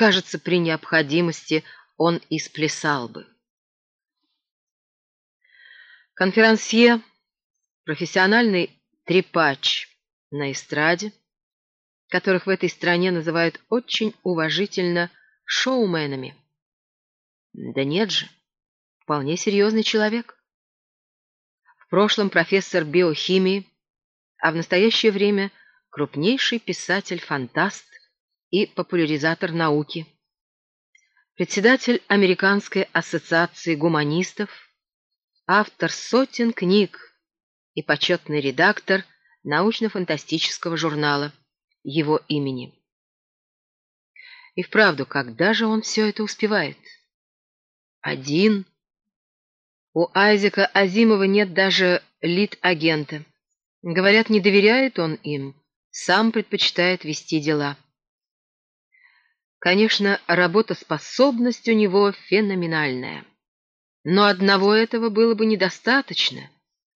Кажется, при необходимости он и сплясал бы. Конферансье, профессиональный трепач на эстраде, которых в этой стране называют очень уважительно шоуменами. Да нет же, вполне серьезный человек. В прошлом профессор биохимии, а в настоящее время крупнейший писатель-фантаст и популяризатор науки, председатель Американской ассоциации гуманистов, автор сотен книг и почетный редактор научно-фантастического журнала его имени. И вправду, когда же он все это успевает? Один. У Айзека Азимова нет даже лид-агента. Говорят, не доверяет он им, сам предпочитает вести дела. Конечно, работоспособность у него феноменальная. Но одного этого было бы недостаточно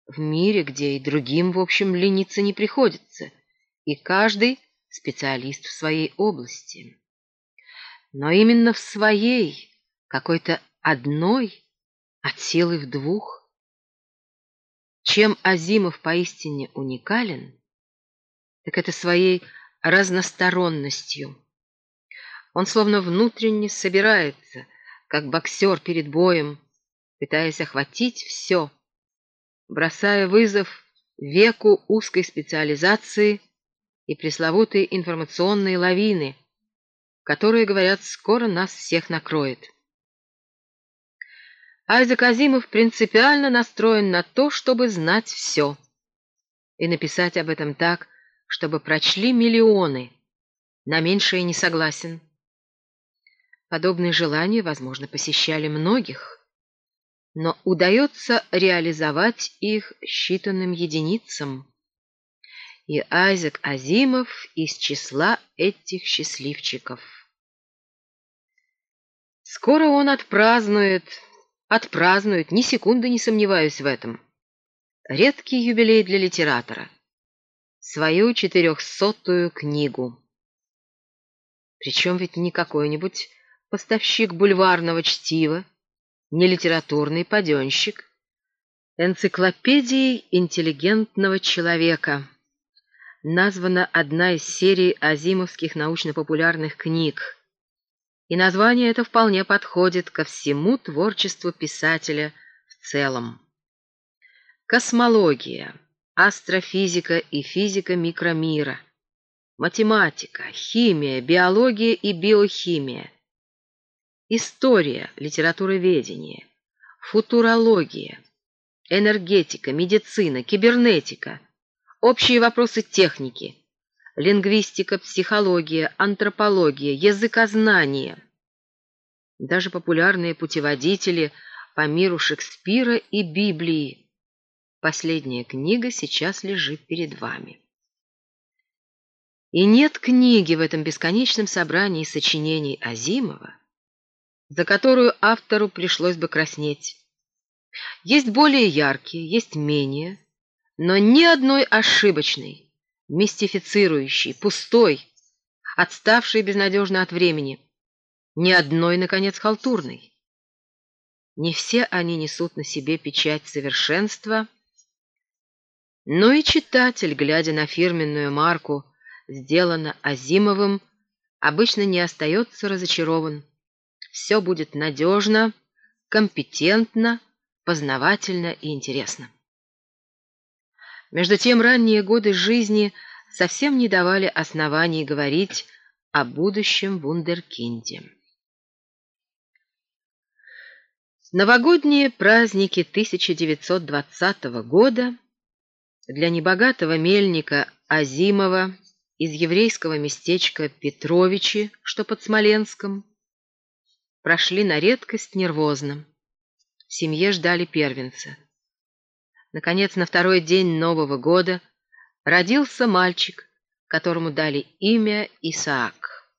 в мире, где и другим, в общем, лениться не приходится, и каждый специалист в своей области. Но именно в своей, какой-то одной, от силы в двух. Чем Азимов поистине уникален, так это своей разносторонностью. Он словно внутренне собирается, как боксер перед боем, пытаясь охватить все, бросая вызов веку узкой специализации и пресловутой информационной лавины, которые, говорят, скоро нас всех накроет. Айзек Азимов принципиально настроен на то, чтобы знать все, и написать об этом так, чтобы прочли миллионы, на меньшее не согласен. Подобные желания, возможно, посещали многих, но удается реализовать их считанным единицам. И Айзек Азимов из числа этих счастливчиков. Скоро он отпразднует, отпразднует, ни секунды не сомневаюсь в этом. Редкий юбилей для литератора. Свою четырехсотую книгу. Причем ведь не какой-нибудь поставщик бульварного чтива, не литературный паденщик, энциклопедией интеллигентного человека. Названа одна из серий азимовских научно-популярных книг, и название это вполне подходит ко всему творчеству писателя в целом. Космология, астрофизика и физика микромира, математика, химия, биология и биохимия, история, литературоведение, футурология, энергетика, медицина, кибернетика, общие вопросы техники, лингвистика, психология, антропология, языкознание, даже популярные путеводители по миру Шекспира и Библии. Последняя книга сейчас лежит перед вами. И нет книги в этом бесконечном собрании сочинений Азимова, за которую автору пришлось бы краснеть. Есть более яркие, есть менее, но ни одной ошибочной, мистифицирующей, пустой, отставшей безнадежно от времени, ни одной, наконец, халтурной. Не все они несут на себе печать совершенства, но и читатель, глядя на фирменную марку, сделано Азимовым, обычно не остается разочарован все будет надежно, компетентно, познавательно и интересно. Между тем, ранние годы жизни совсем не давали оснований говорить о будущем вундеркинде. Новогодние праздники 1920 года для небогатого мельника Азимова из еврейского местечка Петровичи, что под Смоленском, прошли на редкость нервозно. В семье ждали первенца. Наконец, на второй день Нового года родился мальчик, которому дали имя Исаак.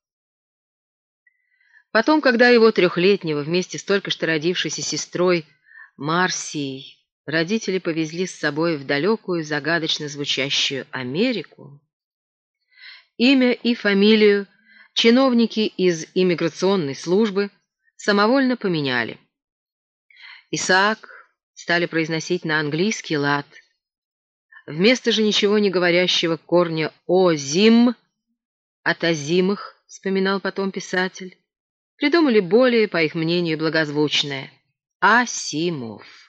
Потом, когда его трехлетнего вместе с только что родившейся сестрой Марсией родители повезли с собой в далекую загадочно звучащую Америку, имя и фамилию чиновники из иммиграционной службы самовольно поменяли. Исаак стали произносить на английский лад. Вместо же ничего не говорящего корня «озим» от «озимых», вспоминал потом писатель, придумали более, по их мнению, благозвучное «Асимов».